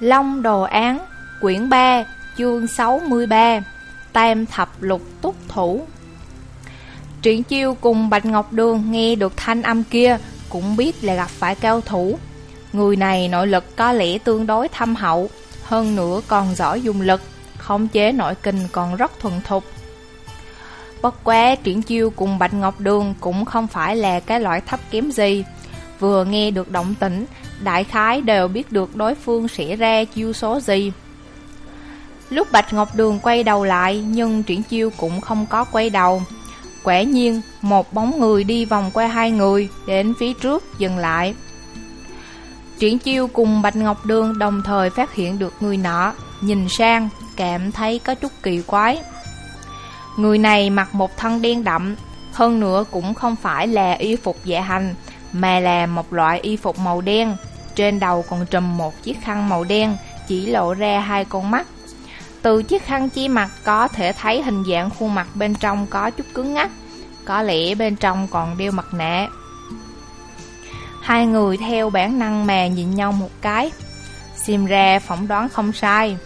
Long Đồ Án, quyển 3, chương 63, Tam Thập Lục Túc Thủ. Triển Chiêu cùng Bạch Ngọc Đường nghe được thanh âm kia, cũng biết là gặp phải cao thủ. Người này nội lực có lẽ tương đối thâm hậu, hơn nữa còn giỏi dùng lực, khống chế nội kinh còn rất thuần thục. Bất quá Triển Chiêu cùng Bạch Ngọc Đường cũng không phải là cái loại thấp kém gì. Vừa nghe được động tĩnh, đại khái đều biết được đối phương sẽ ra chiêu số gì. Lúc Bạch Ngọc Đường quay đầu lại, nhưng Triển Chiêu cũng không có quay đầu. Quả nhiên, một bóng người đi vòng qua hai người, đến phía trước, dừng lại. Triển Chiêu cùng Bạch Ngọc Đường đồng thời phát hiện được người nọ, nhìn sang, cảm thấy có chút kỳ quái. Người này mặc một thân đen đậm, hơn nữa cũng không phải là y phục dạ hành, mà là một loại y phục màu đen. Trên đầu còn trùm một chiếc khăn màu đen, chỉ lộ ra hai con mắt. Từ chiếc khăn chi mặt có thể thấy hình dạng khuôn mặt bên trong có chút cứng ngắc, có lẽ bên trong còn đeo mặt nạ. Hai người theo bản năng mà nhìn nhau một cái, xem ra phỏng đoán không sai.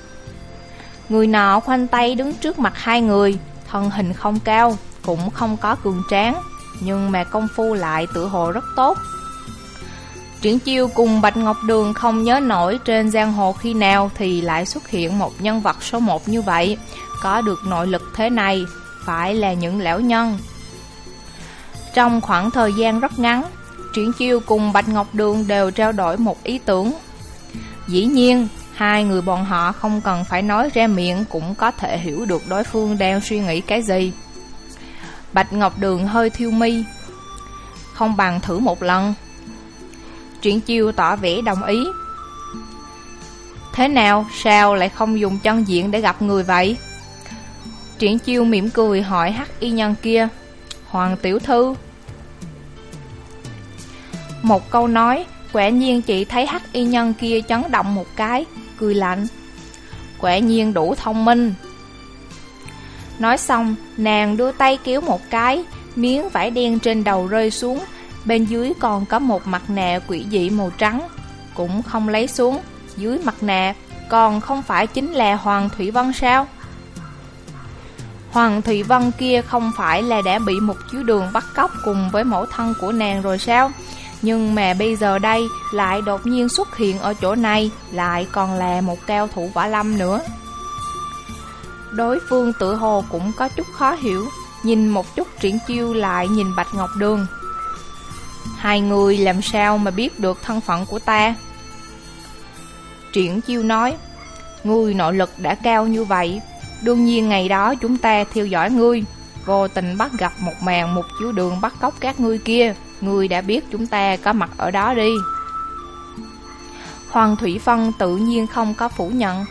Người nọ khoanh tay đứng trước mặt hai người, thân hình không cao, cũng không có cường tráng, nhưng mà công phu lại tự hồ rất tốt. Triển chiêu cùng Bạch Ngọc Đường không nhớ nổi trên giang hồ khi nào thì lại xuất hiện một nhân vật số một như vậy, có được nội lực thế này, phải là những lão nhân. Trong khoảng thời gian rất ngắn, Triển chiêu cùng Bạch Ngọc Đường đều trao đổi một ý tưởng. Dĩ nhiên, hai người bọn họ không cần phải nói ra miệng cũng có thể hiểu được đối phương đang suy nghĩ cái gì. Bạch Ngọc Đường hơi thiêu mi, không bằng thử một lần. Triển chiêu tỏ vẻ đồng ý. Thế nào, sao lại không dùng chân diện để gặp người vậy? Triển chiêu mỉm cười hỏi hắc y nhân kia, Hoàng tiểu thư. Một câu nói Quả nhiên chị thấy hắc y nhân kia chấn động một cái, Cười lạnh. Quả nhiên đủ thông minh. Nói xong, Nàng đưa tay kéo một cái, Miếng vải đen trên đầu rơi xuống Bên dưới còn có một mặt nạ quỷ dị màu trắng, Cũng không lấy xuống. Dưới mặt nạ Còn không phải chính là Hoàng Thủy Vân sao? Hoàng Thủy Vân kia không phải là đã bị một chiếu đường bắt cóc cùng với mẫu thân của nàng rồi sao? Nhưng mà bây giờ đây lại đột nhiên xuất hiện ở chỗ này, Lại còn là một cao thủ võ lâm nữa. Đối phương tự hồ cũng có chút khó hiểu, Nhìn một chút triển chiêu lại nhìn Bạch Ngọc Đường. Hai người làm sao mà biết được thân phận của ta? Triển chiêu nói Ngươi nội lực đã cao như vậy, Đương nhiên ngày đó chúng ta theo dõi ngươi. Vô tình bắt gặp một màn một chiếu đường bắt cóc các ngươi kia, Ngươi đã biết chúng ta có mặt ở đó đi. Hoàng Thủy Phân tự nhiên không có phủ nhận.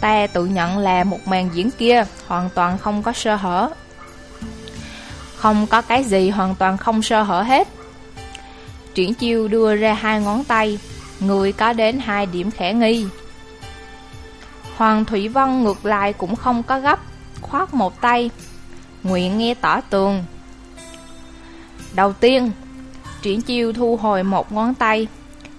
Ta tự nhận là một màn diễn kia, Hoàn toàn không có sơ hở. Không có cái gì hoàn toàn không sơ hở hết. Triển chiêu đưa ra hai ngón tay, Người có đến hai điểm khả nghi. Hoàng Thủy Vân ngược lại cũng không có gấp, Khoát một tay, Nguyện nghe tỏ tường. Đầu tiên, Triển chiêu thu hồi một ngón tay.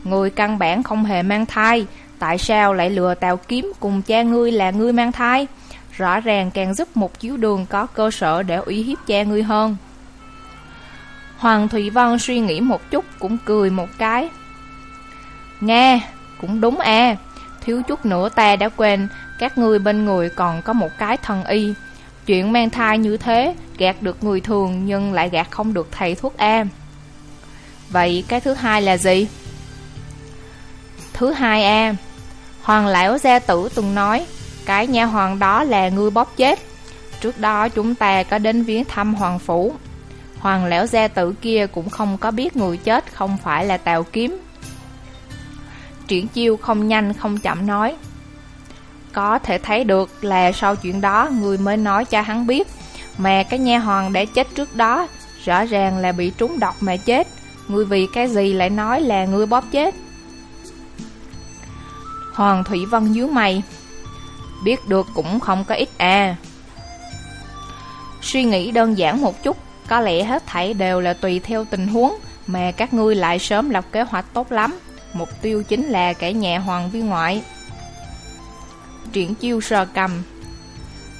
Người căn bản không hề mang thai, Tại sao lại lừa tàu kiếm cùng cha ngươi là ngươi mang thai? Rõ ràng càng giúp một chiếu đường có cơ sở để uy hiếp cha ngươi hơn. Hoàng Thủy Vân suy nghĩ một chút cũng cười một cái. Nghe, cũng đúng à Thiếu chút nữa ta đã quên Các ngươi bên người còn có một cái thần y. Chuyện mang thai như thế Gạt được người thường nhưng lại gạt không được thầy thuốc A Vậy cái thứ hai là gì? Thứ hai A Hoàng lão gia tử từng nói Cái nha hoàng đó là ngươi bóp chết. Trước đó chúng ta có đến viếng thăm hoàng phủ Hoàng lão gia tử kia cũng không có biết người chết không phải là Tào Kiếm. Triển chiêu không nhanh không chậm nói. Có thể thấy được là sau chuyện đó người mới nói cho hắn biết. Mà cái nha hoàng đã chết trước đó, rõ ràng là bị trúng độc mà chết. Người vì cái gì lại nói là người bóp chết? Hoàng Thủy Vân dưới mày. Biết được cũng không có ít à. Suy nghĩ đơn giản một chút, có lẽ hết thảy đều là tùy theo tình huống, Mà các ngươi lại sớm lập kế hoạch tốt lắm. Mục tiêu chính là cả nhà hoàng viên ngoại. Triển chiêu sờ cầm.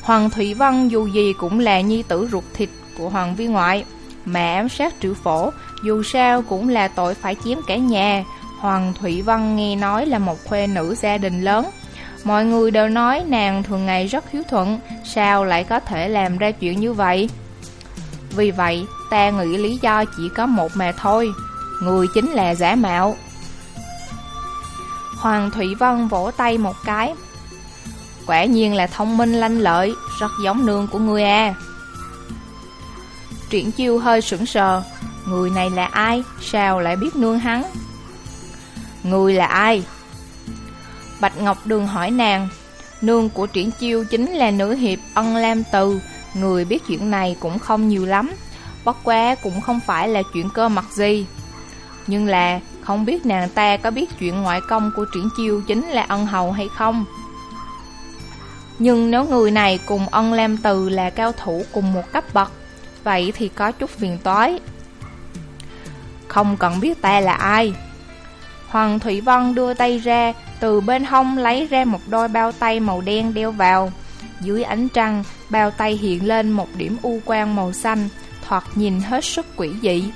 Hoàng Thủy Văn dù gì cũng là nhi tử ruột thịt của Hoàng viên ngoại, Mà ám sát triệu phổ Dù sao cũng là tội phải chiếm cả nhà. Hoàng Thủy Văn nghe nói là một khuê nữ gia đình lớn. Mọi người đều nói nàng thường ngày rất hiếu thuận, Sao lại có thể làm ra chuyện như vậy? Vì vậy, ta nghĩ lý do chỉ có một mà thôi. Người chính là giả mạo. Hoàng Thủy Vân vỗ tay một cái. Quả nhiên là thông minh lanh lợi, Rất giống nương của người à. Triển chiêu hơi sững sờ. Người này là ai? Sao lại biết nương hắn? Người là ai? Bạch Ngọc Đường hỏi nàng. Nương của triển chiêu chính là nữ hiệp ân lam từ. Người biết chuyện này cũng không nhiều lắm. Bất quá cũng không phải là chuyện cơ mặt gì. Nhưng là không biết nàng ta có biết chuyện ngoại công của triển chiêu chính là ân hầu hay không. Nhưng nếu người này cùng ân lam từ là cao thủ cùng một cấp bậc, Vậy thì có chút phiền toái. Không cần biết ta là ai. Hoàng Thủy Vân đưa tay ra, Từ bên hông lấy ra một đôi bao tay màu đen đeo vào. Dưới ánh trăng Bao tay hiện lên một điểm u quang màu xanh, Thoạt nhìn hết sức quỷ dị.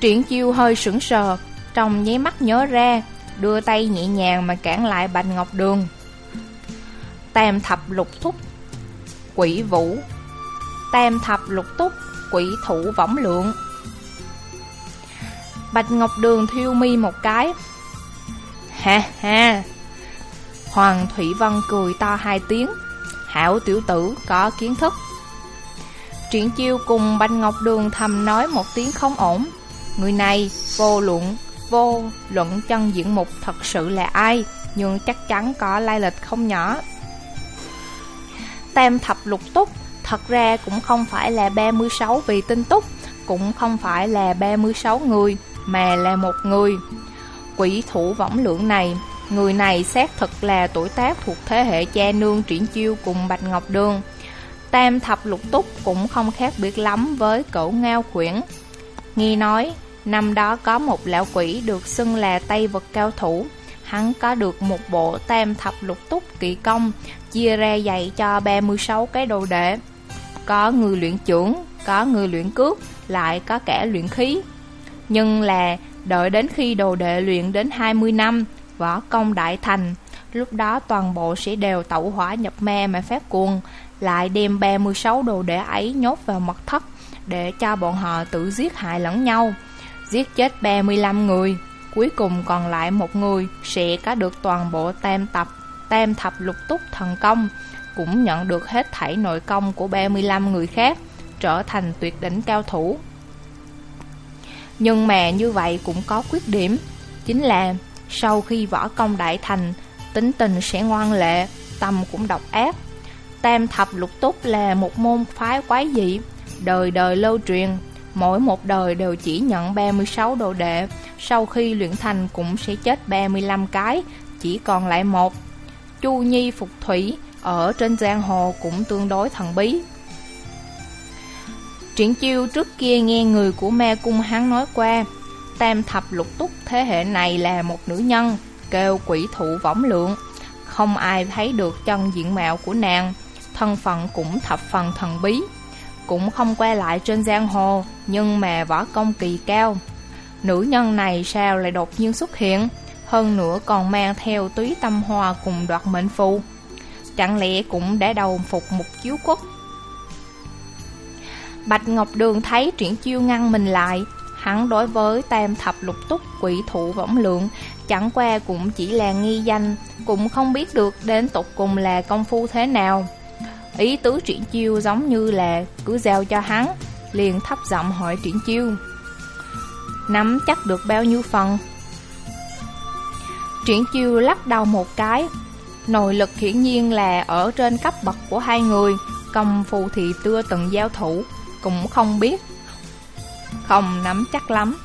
Triển chiêu hơi sững sờ, Trong nháy mắt nhớ ra, Đưa tay nhẹ nhàng mà cản lại Bạch Ngọc Đường. Tam thập lục thúc, Quỷ vũ. Tam thập lục túc Quỷ thủ võng lượng. Bạch Ngọc Đường thiêu mi một cái. Ha ha! Hoàng Thủy Vân cười to hai tiếng. Hảo tiểu tử có kiến thức. Triển chiêu cùng Bạch Ngọc Đường thầm nói một tiếng không ổn. Người này vô luận Vô luận chân diễn mục thật sự là ai, Nhưng chắc chắn có lai lịch không nhỏ. Tam thập lục túc, Thật ra cũng không phải là 36 vị tinh túc, Cũng không phải là 36 người, Mà là một người. Quỷ thủ võng lượng này Người này xác thực là tuổi tác thuộc thế hệ cha nương triển chiêu cùng Bạch Ngọc Đường. Tam thập lục túc cũng không khác biệt lắm với cậu ngao khuyển nghi nói Năm đó có một lão quỷ được xưng là Tây vật cao thủ. Hắn có được một bộ tam thập lục túc kỳ công Chia ra dạy cho 36 cái đồ đệ. Có người luyện trưởng, có người luyện cước, lại có kẻ luyện khí. Nhưng là đợi đến khi đồ đệ luyện đến 20 năm Võ công đại thành Lúc đó toàn bộ sẽ đều tẩu hỏa nhập me mà phát cuồng Lại đem 36 đồ đệ ấy nhốt vào mật thất Để cho bọn họ tự giết hại lẫn nhau giết chết 35 người, cuối cùng còn lại một người sẽ có được toàn bộ tam tập, tam thập lục túc thần công, cũng nhận được hết thảy nội công của 35 người khác, trở thành tuyệt đỉnh cao thủ. Nhưng mà như vậy cũng có khuyết điểm, chính là sau khi võ công đại thành, tính tình sẽ ngoan lệ, tâm cũng độc ác. Tam thập lục túc là một môn phái quái dị, đời đời lâu truyền, Mỗi một đời đều chỉ nhận 36 đồ đệ Sau khi luyện thành cũng sẽ chết 35 cái Chỉ còn lại một. Chu Nhi Phục Thủy Ở trên giang hồ cũng tương đối thần bí. Triển chiêu trước kia nghe người của me cung hắn nói qua Tam thập lục túc thế hệ này là một nữ nhân Kêu quỷ thụ võng lượng Không ai thấy được chân diện mạo của nàng Thân phận cũng thập phần thần bí cũng không quay lại trên giang hồ, nhưng mà võ công kỳ cao. Nữ nhân này sao lại đột nhiên xuất hiện, hơn nữa còn mang theo túy tâm hoa cùng đoạt mệnh phù. Chẳng lẽ cũng đã đầu phục một chiếu quốc? Bạch Ngọc Đường thấy triển chiêu ngăn mình lại, hắn đối với tam thập lục túc quỷ thủ võng lượng, chẳng qua cũng chỉ là nghi danh, cũng không biết được đến tục cùng là công phu thế nào. Ý tứ triển chiêu giống như là cứ giao cho hắn Liền thấp giọng hỏi triển chiêu. Nắm chắc được bao nhiêu phần? Triển chiêu lắc đầu một cái. Nội lực hiển nhiên là ở trên cấp bậc của hai người Công phu thì tưa từng giao thủ Cũng không biết. Không nắm chắc lắm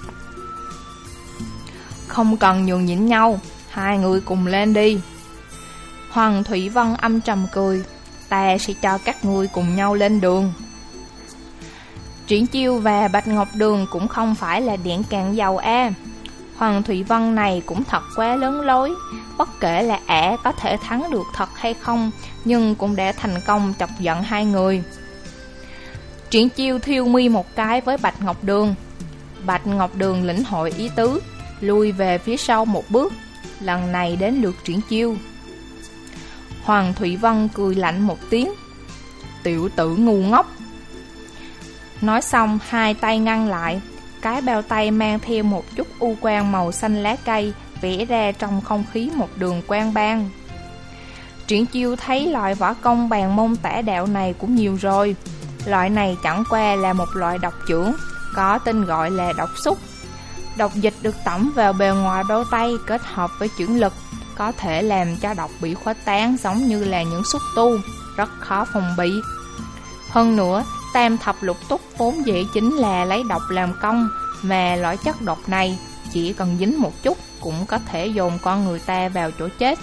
Không cần nhường nhịn nhau Hai người cùng lên đi Hoàng Thủy Vân âm trầm cười ta sẽ cho các ngươi cùng nhau lên đường. Triển Chiêu và Bạch Ngọc Đường cũng không phải là điện cạn dầu a. Hoàng Thủy Vân này cũng thật quá lớn lối, Bất kể là ẻ có thể thắng được thật hay không Nhưng cũng đã thành công chọc giận hai người Triển chiêu thiêu mi một cái với Bạch Ngọc Đường. Bạch Ngọc Đường lĩnh hội ý tứ Lui về phía sau một bước, Lần này đến lượt triển chiêu. Hoàng Thủy Vân cười lạnh một tiếng. Tiểu tử ngu ngốc. Nói xong, hai tay ngăn lại, Cái bao tay mang theo một chút u quang màu xanh lá cây Vẽ ra trong không khí một đường quang ban Triển chiêu thấy loại võ công bàn môn tả đạo này cũng nhiều rồi. Loại này chẳng qua là một loại độc trưởng Có tên gọi là độc xúc. Độc dịch được tẩm vào bề ngoài đôi tay kết hợp với chuyển lực Có thể làm cho độc bị khuếch tán giống như là những xúc tu Rất khó phòng bị. Hơn nữa, tam thập lục túc vốn dĩ chính là lấy độc làm công Mà loại chất độc này chỉ cần dính một chút cũng có thể dồn con người ta vào chỗ chết.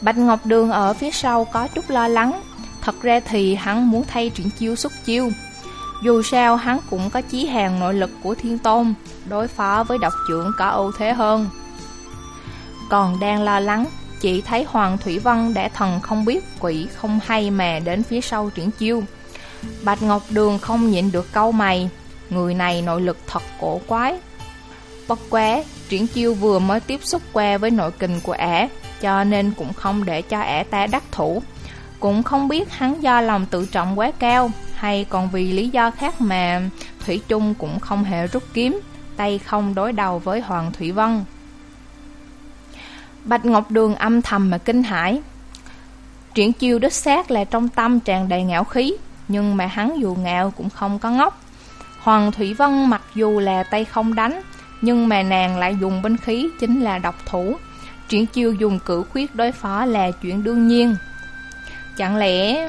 Bạch Ngọc Đường ở phía sau có chút lo lắng Thật ra thì hắn muốn thay chuyển chiêu xuất chiêu. Dù sao hắn cũng có chí hàng nội lực của thiên tôn Đối phó với độc trưởng có ưu thế hơn. Còn đang lo lắng Chỉ thấy Hoàng Thủy Vân đã thần không biết quỷ không hay mà đến phía sau triển chiêu. Bạch Ngọc Đường không nhịn được câu mày Người này nội lực thật cổ quái. Bất quá, triển chiêu vừa mới tiếp xúc qua với nội kình của ả Cho nên cũng không để cho ả ta đắc thủ cũng không biết hắn do lòng tự trọng quá cao Hay còn vì lý do khác mà Thủy chung cũng không hề rút kiếm, Tay không đối đầu với Hoàng Thủy Vân. Bạch Ngọc Đường âm thầm mà kinh hãi. Triển chiêu đích xác là trong tâm tràn đầy ngạo khí, Nhưng mà hắn dù ngạo cũng không có ngốc. Hoàng Thủy Vân mặc dù là tay không đánh, Nhưng mà nàng lại dùng binh khí chính là độc thủ. Triển chiêu dùng cử khuyết đối phó là chuyện đương nhiên. Chẳng lẽ...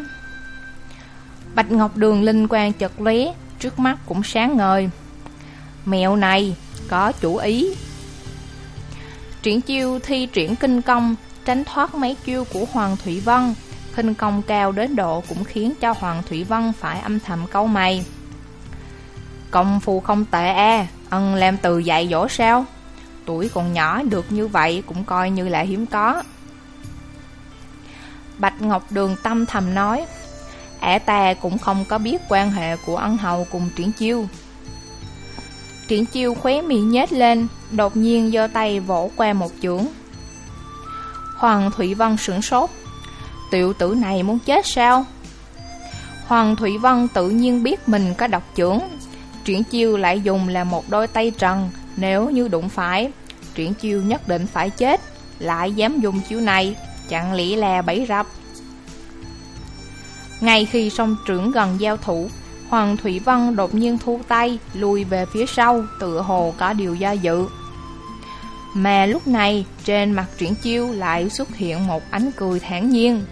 Bạch Ngọc Đường linh quang chật lóe, Trước mắt cũng sáng ngời. Mẹo này có chủ ý. Triển chiêu thi triển kinh công, Tránh thoát mấy chiêu của Hoàng Thủy Vân. Kinh công cao đến độ cũng khiến cho Hoàng Thủy Vân phải âm thầm câu mày. Công phu không tệ a Ân làm từ dạy dỗ sao? Tuổi còn nhỏ, được như vậy cũng coi như là hiếm có. Bạch Ngọc Đường tâm thầm nói. Ả ta cũng không có biết quan hệ của ân hầu cùng triển chiêu. Triển chiêu khóe miệng nhếch lên, Đột nhiên giơ tay vỗ qua một chưởng. Hoàng Thủy Vân sửng sốt. Tiểu tử này muốn chết sao? Hoàng Thủy Vân tự nhiên biết mình có độc chưởng. Triển chiêu lại dùng là một đôi tay trần, Nếu như đụng phải, Triển chiêu nhất định phải chết, Lại dám dùng chiêu này. Chẳng lẽ là bẫy rập? Ngay khi song trưởng gần giao thủ, Hoàng Thủy Vân đột nhiên thu tay, Lùi về phía sau, Tựa hồ có điều do dự. Mà lúc này, Trên mặt triển chiêu lại xuất hiện một ánh cười thản nhiên.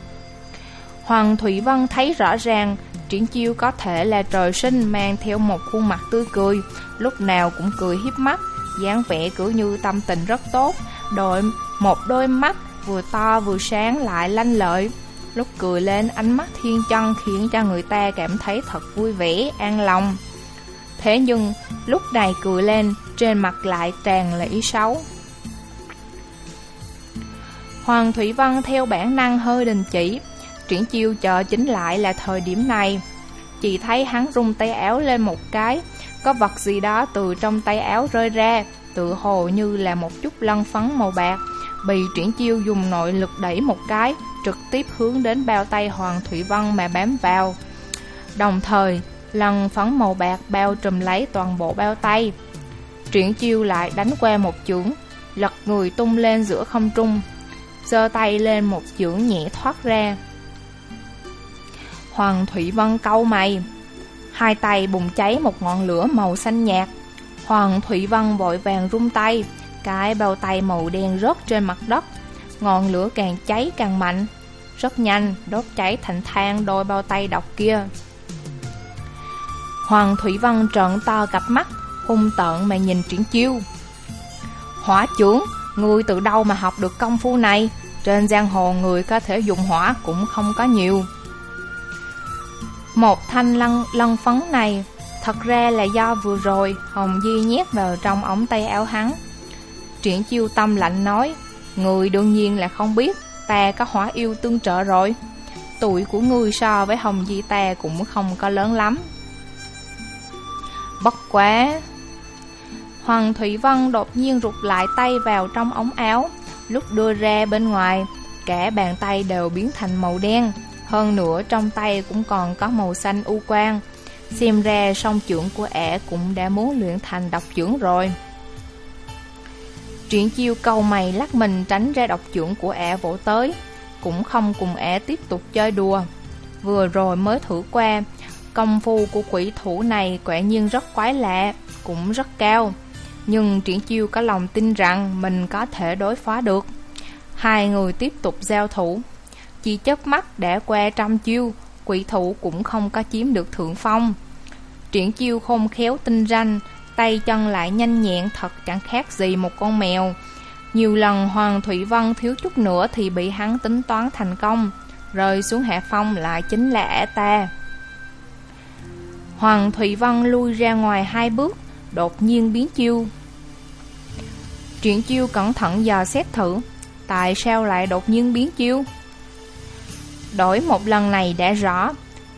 Hoàng Thủy Vân thấy rõ ràng, Triển chiêu có thể là trời sinh mang theo một khuôn mặt tươi cười, Lúc nào cũng cười hiếp mắt, dáng vẻ cứ như tâm tình rất tốt Đội một đôi mắt vừa to vừa sáng lại lanh lợi. Lúc cười lên ánh mắt thiên chân khiến cho người ta cảm thấy thật vui vẻ, an lòng. Thế nhưng lúc này cười lên trên mặt lại tràn là ý xấu. Hoàng Thủy Văn theo bản năng hơi đình chỉ, triển chiêu chờ chính lại là thời điểm này. Chỉ thấy hắn rung tay áo lên một cái, có vật gì đó từ trong tay áo rơi ra, tự hồ như là một chút lân phấn màu bạc, Bị triển chiêu dùng nội lực đẩy một cái, Trực tiếp hướng đến bao tay Hoàng Thủy Văn mà bám vào. Đồng thời, lần phấn màu bạc bao trùm lấy toàn bộ bao tay. Triển chiêu lại đánh qua một chưởng, Lật người tung lên giữa không trung, giơ tay lên một chưởng nhẹ thoát ra. Hoàng Thủy Vân câu mày, Hai tay bùng cháy một ngọn lửa màu xanh nhạt. Hoàng Thủy Vân vội vàng rung tay cái bao tay màu đen rớt trên mặt đất. Ngọn lửa càng cháy càng mạnh. Rất nhanh đốt cháy thành than đôi bao tay độc kia. Hoàng Thủy Văn trợn to cặp mắt Hung tợn mà nhìn triển chiêu. Hỏa trưởng Người từ đâu mà học được công phu này? Trên giang hồ người có thể dùng hỏa cũng không có nhiều. Một thanh lân, lân phấn này Thật ra là do vừa rồi Hồng Di nhét vào trong ống tay áo hắn. Triển chiêu tâm lạnh nói, Người đương nhiên là không biết Ta có hỏa yêu tương trợ rồi. Tuổi của người so với Hồng Di ta cũng không có lớn lắm. Bất quá, Hoàng Thủy Vân đột nhiên rụt lại tay vào trong ống áo, Lúc đưa ra bên ngoài, Cả bàn tay đều biến thành màu đen, Hơn nữa trong tay cũng còn có màu xanh u quang. Xem ra song trưởng của ẻ cũng đã muốn luyện thành độc trưởng rồi. Triển chiêu câu mày lắc mình tránh ra độc trưởng của ẻ vỗ tới, Cũng không cùng ẻ tiếp tục chơi đùa. Vừa rồi mới thử qua, Công phu của quỷ thủ này quả nhiên rất quái lạ, Cũng rất cao. Nhưng triển chiêu có lòng tin rằng mình có thể đối phó được. Hai người tiếp tục giao thủ. Chỉ chớp mắt đã qua trăm chiêu, Quỷ thủ cũng không có chiếm được thượng phong. Triển chiêu không khéo tinh ranh Tay chân lại nhanh nhẹn, thật chẳng khác gì một con mèo. Nhiều lần Hoàng Thủy Vân thiếu chút nữa thì bị hắn tính toán thành công, Rơi xuống hạ phong lại chính là ả ta. Hoàng Thủy Vân lui ra ngoài hai bước, Đột nhiên biến chiêu. Triển chiêu cẩn thận dò xét thử, Tại sao lại đột nhiên biến chiêu? Đổi một lần này đã rõ,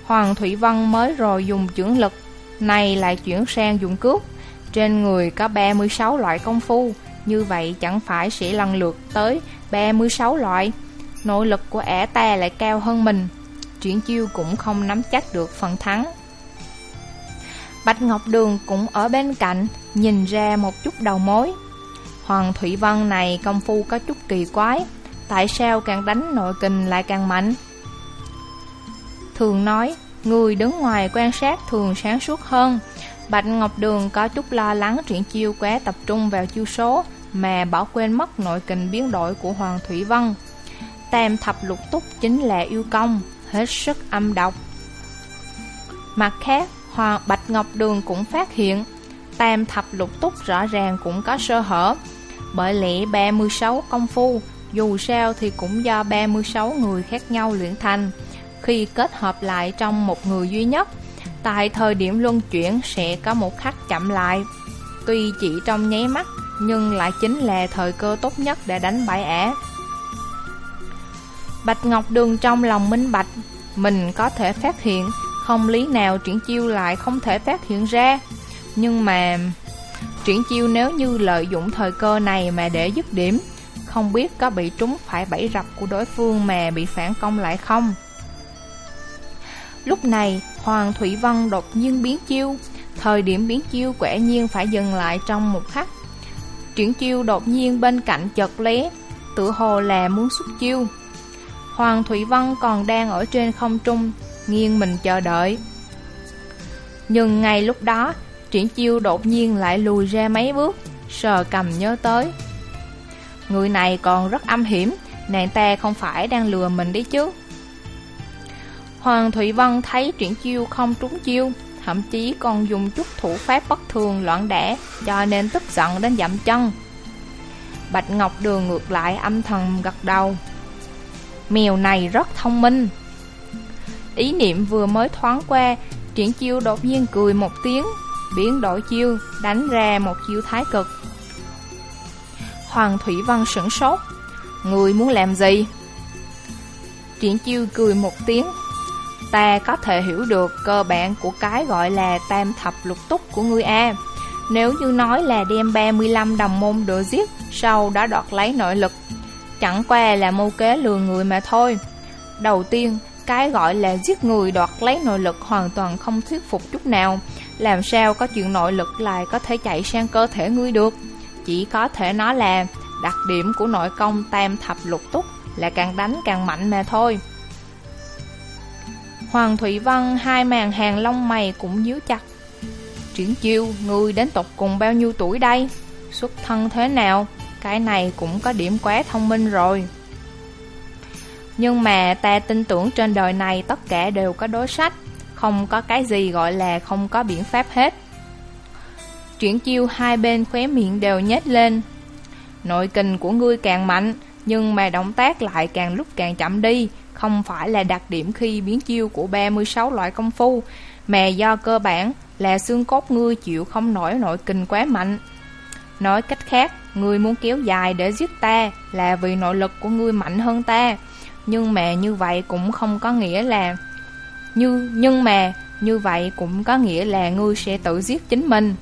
Hoàng Thủy Vân mới rồi dùng chưởng lực Này lại chuyển sang dùng cước. Trên người có 36 loại công phu. Như vậy chẳng phải sẽ lần lượt tới 36 loại. Nội lực của ẻ ta lại cao hơn mình. Chuyển chiêu cũng không nắm chắc được phần thắng. Bạch Ngọc Đường cũng ở bên cạnh, Nhìn ra một chút đầu mối. Hoàng Thủy Vân này công phu có chút kỳ quái. Tại sao càng đánh nội kình lại càng mạnh? Thường nói, Người đứng ngoài quan sát thường sáng suốt hơn. Bạch Ngọc Đường có chút lo lắng triển chiêu quá tập trung vào chiêu số Mà bỏ quên mất nội kình biến đổi của Hoàng Thủy Vân. Tam thập lục túc chính là yêu công, Hết sức âm độc. Mặt khác, Hoàng Bạch Ngọc Đường cũng phát hiện, Tam thập lục túc rõ ràng cũng có sơ hở. Bởi lẽ 36 công phu, Dù sao thì cũng do 36 người khác nhau luyện thành, Khi kết hợp lại trong một người duy nhất Tại thời điểm luân chuyển sẽ có một khắc chậm lại. Tuy chỉ trong nháy mắt, Nhưng lại chính là thời cơ tốt nhất để đánh bại ả Bạch Ngọc Đường trong lòng minh bạch, Mình có thể phát hiện, Không lý nào triển chiêu lại không thể phát hiện ra. Nhưng mà, Triển chiêu nếu như lợi dụng thời cơ này mà để dứt điểm, Không biết có bị trúng phải bẫy rập của đối phương mà bị phản công lại không? Lúc này Hoàng Thủy Vân đột nhiên biến chiêu. Thời điểm biến chiêu quẻ nhiên phải dừng lại trong một khắc. Triển chiêu đột nhiên bên cạnh chợt lé Tự hồ là muốn xuất chiêu. Hoàng Thủy Vân còn đang ở trên không trung, Nghiêng mình chờ đợi. Nhưng ngay lúc đó, Triển chiêu đột nhiên lại lùi ra mấy bước, Sờ cầm nhớ tới. Người này còn rất âm hiểm, Nàng ta không phải đang lừa mình đấy chứ. Hoàng Thủy Vân thấy triển chiêu không trúng chiêu, Thậm chí còn dùng chút thủ pháp bất thường loạn đẻ, Cho nên tức giận đến dậm chân. Bạch Ngọc Đường ngược lại âm thầm gật đầu. Mèo này rất thông minh. Ý niệm vừa mới thoáng qua Triển chiêu đột nhiên cười một tiếng, Biến đổi chiêu, Đánh ra một chiêu thái cực. Hoàng Thủy Văn sửng sốt. Người muốn làm gì? Triển chiêu cười một tiếng. Ta có thể hiểu được cơ bản của cái gọi là tam thập lục túc của ngươi A. Nếu như nói là đem 35 đồng môn đỡ giết Sau đó đoạt lấy nội lực Chẳng qua là mưu kế lừa người mà thôi. Đầu tiên, cái gọi là giết người đoạt lấy nội lực hoàn toàn không thuyết phục chút nào. Làm sao có chuyện nội lực lại có thể chạy sang cơ thể ngươi được? Chỉ có thể nói là đặc điểm của nội công tam thập lục túc là càng đánh càng mạnh mà thôi. Hoàng Thủy Văn hai màn hàng lông mày cũng díu chặt. Triển chiêu, ngươi đến tộc cùng bao nhiêu tuổi đây? Xuất thân thế nào? Cái này cũng có điểm quá thông minh rồi. Nhưng mà ta tin tưởng trên đời này tất cả đều có đối sách. Không có cái gì gọi là không có biện pháp hết. Triển chiêu hai bên khóe miệng đều nhếch lên. Nội kình của ngươi càng mạnh Nhưng mà động tác lại càng lúc càng chậm đi. Không phải là đặc điểm khi biến chiêu của 36 loại công phu, Mà do cơ bản là xương cốt ngươi chịu không nổi nội kình quá mạnh. Nói cách khác, Ngươi muốn kéo dài để giết ta Là vì nội lực của ngươi mạnh hơn ta. Nhưng mà như vậy cũng không có nghĩa là như, Nhưng mà như vậy cũng có nghĩa là ngươi sẽ tự giết chính mình.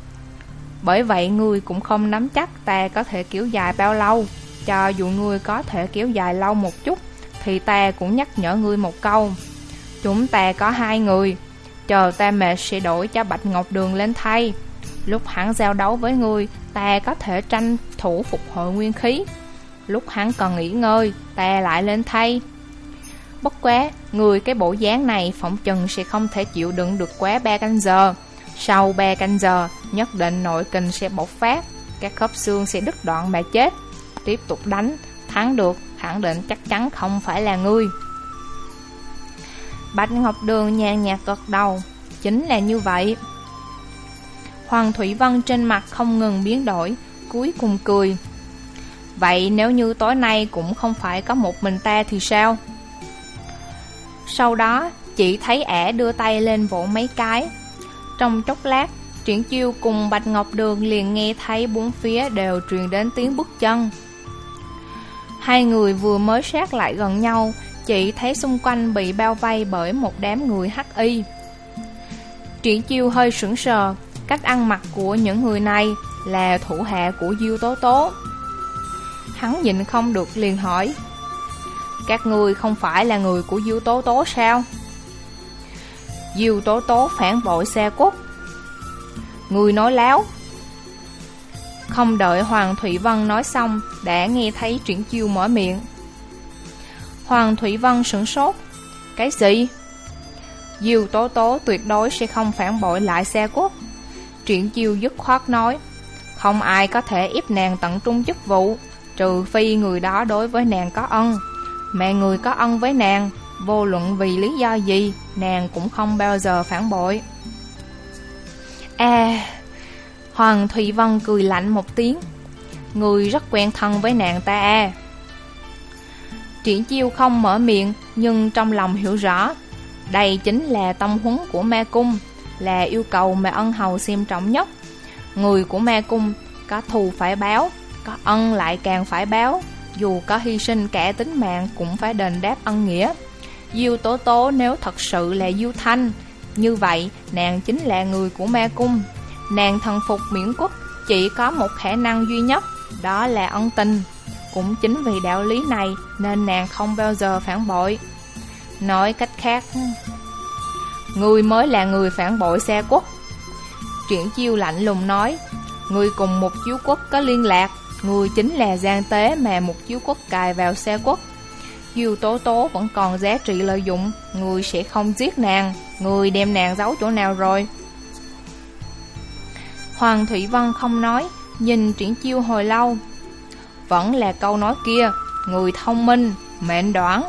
Bởi vậy ngươi cũng không nắm chắc ta có thể kéo dài bao lâu, Cho dù ngươi có thể kéo dài lâu một chút thì ta cũng nhắc nhở ngươi một câu. Chúng ta có hai người Chờ ta mệt sẽ đổi cho Bạch Ngọc Đường lên thay. Lúc hắn giao đấu với ngươi Ta có thể tranh thủ phục hồi nguyên khí. Lúc hắn cần nghỉ ngơi Ta lại lên thay. Bất quá, người cái bộ dáng này phỏng chừng sẽ không thể chịu đựng được quá 3 canh giờ. Sau 3 canh giờ, nhất định nội kinh sẽ bộc phát, các khớp xương sẽ đứt đoạn mà chết. Tiếp tục đánh, thắng được, khẳng định chắc chắn không phải là ngươi. Bạch Ngọc Đường nhàn nhạt gật đầu, chính là như vậy. Hoàng Thủy Vân trên mặt không ngừng biến đổi, cuối cùng cười. Vậy nếu như tối nay cũng không phải có một mình ta thì sao? Sau đó, chỉ thấy ẻ đưa tay lên vỗ mấy cái. Trong chốc lát, Triển Chiêu cùng Bạch Ngọc Đường liền nghe thấy bốn phía đều truyền đến tiếng bước chân. Hai người vừa mới sát lại gần nhau, chỉ thấy xung quanh bị bao vây bởi một đám người hắc y. Triển Chiêu hơi sững sờ, cách ăn mặc của những người này là thủ hạ của Diêu Tố Tố. Hắn nhịn không được liền hỏi, các ngươi không phải là người của Diêu Tố Tố sao? Diêu Tố Tố phản bội xe cốt Người nói láo không đợi Hoàng Thủy Vân nói xong Đã nghe thấy Triển Chiêu mở miệng. Hoàng Thủy Vân sửng sốt. Cái gì? Diêu Tố Tố tuyệt đối sẽ không phản bội lại xe cốt Triển Chiêu dứt khoát nói, Không ai có thể ép nàng tận trung chức vụ, Trừ phi người đó đối với nàng có ân. Mẹ người có ân với nàng, Vô luận vì lý do gì, Nàng cũng không bao giờ phản bội. À Hoàng Thụy Vân cười lạnh một tiếng Người rất quen thân với nàng ta à Triển chiêu không mở miệng Nhưng trong lòng hiểu rõ Đây chính là tâm huấn của ma cung Là yêu cầu mà ân hầu xem trọng nhất Người của ma cung Có thù phải báo Có ân lại càng phải báo dù có hy sinh cả tính mạng cũng phải đền đáp ân nghĩa. Diêu Tố Tố nếu thật sự là Diêu Thanh, như vậy nàng chính là người của ma cung. Nàng thần phục miễn quốc chỉ có một khả năng duy nhất, đó là ân tình. Cũng chính vì đạo lý này nên nàng không bao giờ phản bội. Nói cách khác, người mới là người phản bội xe quốc. chuyển chiêu lạnh lùng nói, người cùng một chiếu quốc có liên lạc, Người chính là gian tế mà một chiếu quốc cài vào xe quốc Diêu tố tố vẫn còn giá trị lợi dụng Người sẽ không giết nàng Người đem nàng giấu chỗ nào rồi Hoàng Thủy Vân không nói Nhìn triển chiêu hồi lâu. Vẫn là câu nói kia Người thông minh, mệnh đoán.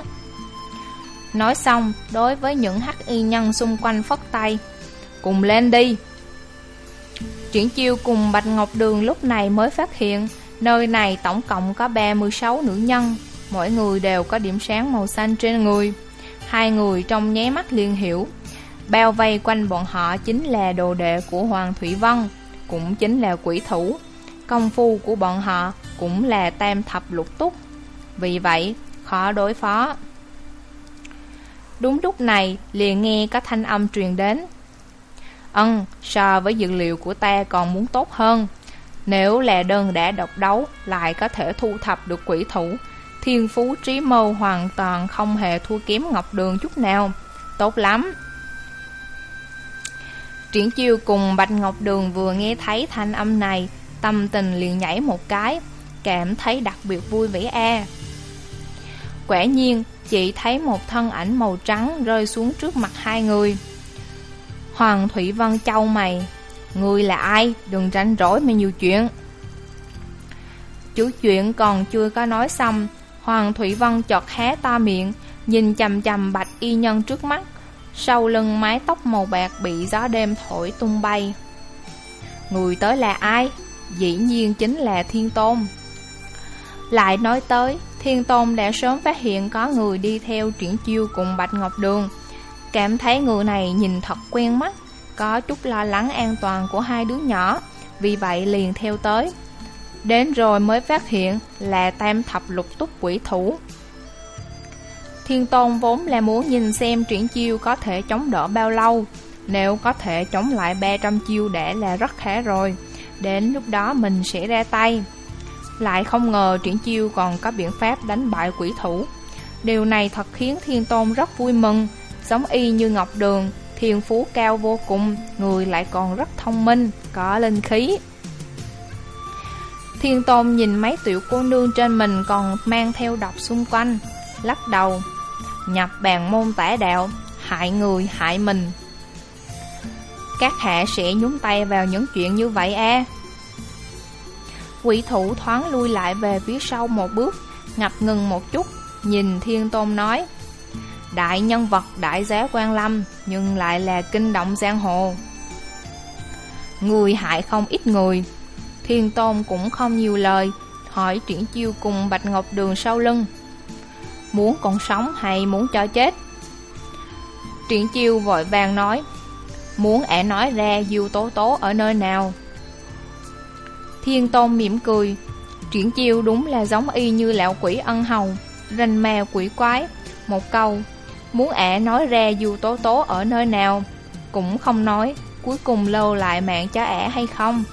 Nói xong Đối với những hắc y nhân xung quanh phất tay Cùng lên đi. Triển chiêu cùng Bạch Ngọc Đường lúc này mới phát hiện Nơi này tổng cộng có 36 nữ nhân, mỗi người đều có điểm sáng màu xanh trên người. Hai người trong nháy mắt liên hiểu, bao vây quanh bọn họ chính là đồ đệ của Hoàng Thủy Vân, cũng chính là quỷ thủ. Công phu của bọn họ cũng là tam thập lục túc, vì vậy khó đối phó. Đúng lúc này, liền nghe có thanh âm truyền đến. Ân, so với dữ liệu của ta còn muốn tốt hơn. Nếu là đơn đã độc đấu lại có thể thu thập được quỷ thủ Thiên phú trí mâu hoàn toàn không hề thua kém Ngọc Đường chút nào Tốt lắm Triển chiêu cùng Bạch Ngọc Đường vừa nghe thấy thanh âm này, Tâm tình liền nhảy một cái, Cảm thấy đặc biệt vui vẻ a Quả nhiên Chị thấy một thân ảnh màu trắng rơi xuống trước mặt hai người. Hoàng Thủy Vân châu mày người là ai? Đừng tranh rỗi mà nhiều chuyện. Chú chuyện còn chưa có nói xong, Hoàng Thủy Vân chợt hé to miệng, Nhìn chầm chầm bạch y nhân trước mắt. Sau lưng mái tóc màu bạc bị gió đêm thổi tung bay Người tới là ai? Dĩ nhiên chính là Thiên Tôn Lại nói tới Thiên Tôn đã sớm phát hiện có người đi theo triển chiêu cùng Bạch Ngọc Đường Cảm thấy người này nhìn thật quen mắt có chút lo lắng an toàn của hai đứa nhỏ, vì vậy liền theo tới. Đến rồi mới phát hiện là tam thập lục túc quỷ thủ Thiên Tôn vốn là muốn nhìn xem triển chiêu có thể chống đỡ bao lâu. Nếu có thể chống lại 300 chiêu đã là rất khá rồi. Đến lúc đó mình sẽ ra tay. Lại không ngờ triển chiêu còn có biện pháp đánh bại quỷ thủ. Điều này thật khiến Thiên Tôn rất vui mừng. Giống y như Ngọc Đường, Thiên phú cao vô cùng, Người lại còn rất thông minh, Có linh khí. Thiên Tôn nhìn mấy tiểu cô nương trên mình Còn mang theo độc xung quanh, Lắc đầu. Nhập bàn môn tả đạo, Hại người, hại mình. Các hạ sẽ nhúng tay vào những chuyện như vậy à Quỷ thủ thoáng lui lại về phía sau một bước, Ngập ngừng một chút, Nhìn Thiên Tôn nói, Đại nhân vật, đại giá quan lâm, Nhưng lại là kinh động giang hồ. Người hại không ít người. Thiên Tôn cũng không nhiều lời, Hỏi triển chiêu cùng Bạch Ngọc Đường sau lưng. Muốn còn sống hay muốn cho chết. Triển chiêu vội vàng nói, Muốn ẻ nói ra Diêu Tố Tố ở nơi nào. Thiên Tôn mỉm cười Triển chiêu đúng là giống y như lão quỷ ân hầu, rành mè quỷ quái. Một câu, Muốn ẻ nói ra Diêu Tố Tố ở nơi nào, Cũng không nói Cuối cùng lâu lại mạng cho ẻ hay không.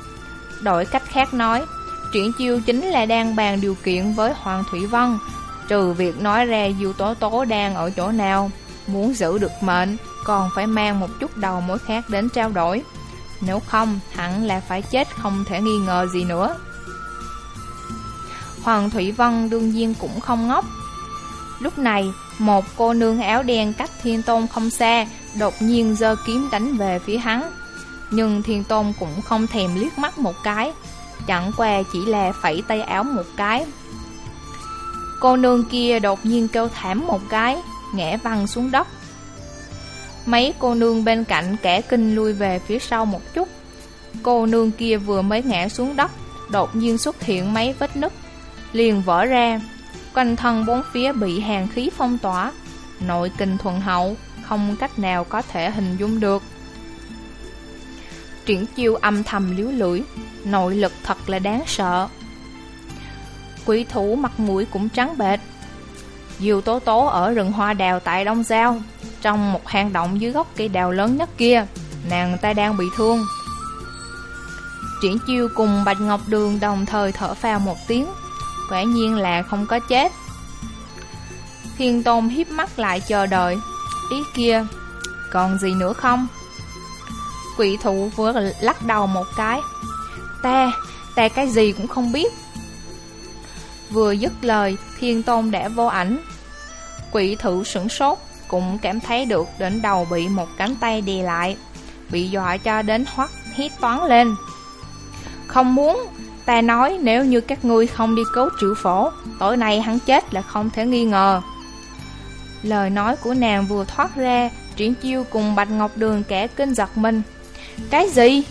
Đổi cách khác nói Triển chiêu chính là đang bàn điều kiện với Hoàng Thủy Vân Trừ việc nói ra Du Tố Tố đang ở chỗ nào, Muốn giữ được mệnh, Còn phải mang một chút đầu mối khác đến trao đổi. Nếu không, hẳn là phải chết không thể nghi ngờ gì nữa. Hoàng Thủy Vân đương nhiên cũng không ngốc. Lúc này, một cô nương áo đen cách thiên tôn không xa, Đột nhiên giơ kiếm đánh về phía hắn. Nhưng thiên tôn cũng không thèm liếc mắt một cái, Chẳng qua chỉ là phẩy tay áo một cái. Cô nương kia đột nhiên kêu thảm một cái, Ngã văng xuống đất. Mấy cô nương bên cạnh kẻ kinh lui về phía sau một chút. Cô nương kia vừa mới ngã xuống đất, Đột nhiên xuất hiện mấy vết nứt. Liền vỡ ra, Quanh thân bốn phía bị hàng khí phong tỏa. Nội kinh thuần hậu, Không cách nào có thể hình dung được. Triển chiêu âm thầm liếu lưỡi, Nội lực thật là đáng sợ. Quỷ thủ mặt mũi cũng trắng bệch. Diều tố tố ở rừng hoa đào tại Đông Giao, Trong một hang động dưới gốc cây đào lớn nhất kia, Nàng ta đang bị thương. Triển chiêu cùng Bạch Ngọc Đường đồng thời thở phào một tiếng, Quả nhiên là không có chết. Thiên Tôn hiếp mắt lại chờ đợi, Ý kia, Còn gì nữa không? Quỷ thủ vừa lắc đầu một cái, Ta Ta cái gì cũng không biết. Vừa dứt lời, Thiên Tôn đã vô ảnh. Quỷ thử sửng sốt, Cũng cảm thấy được đến đầu bị một cánh tay đè lại, Bị dọa cho đến hoắt hít toán lên. Không muốn, Ta nói nếu như các ngươi không đi cứu triệu phổ, Tối nay hắn chết là không thể nghi ngờ. Lời nói của nàng vừa thoát ra, Triển chiêu cùng Bạch Ngọc Đường kẻ kinh giật mình. Cái gì?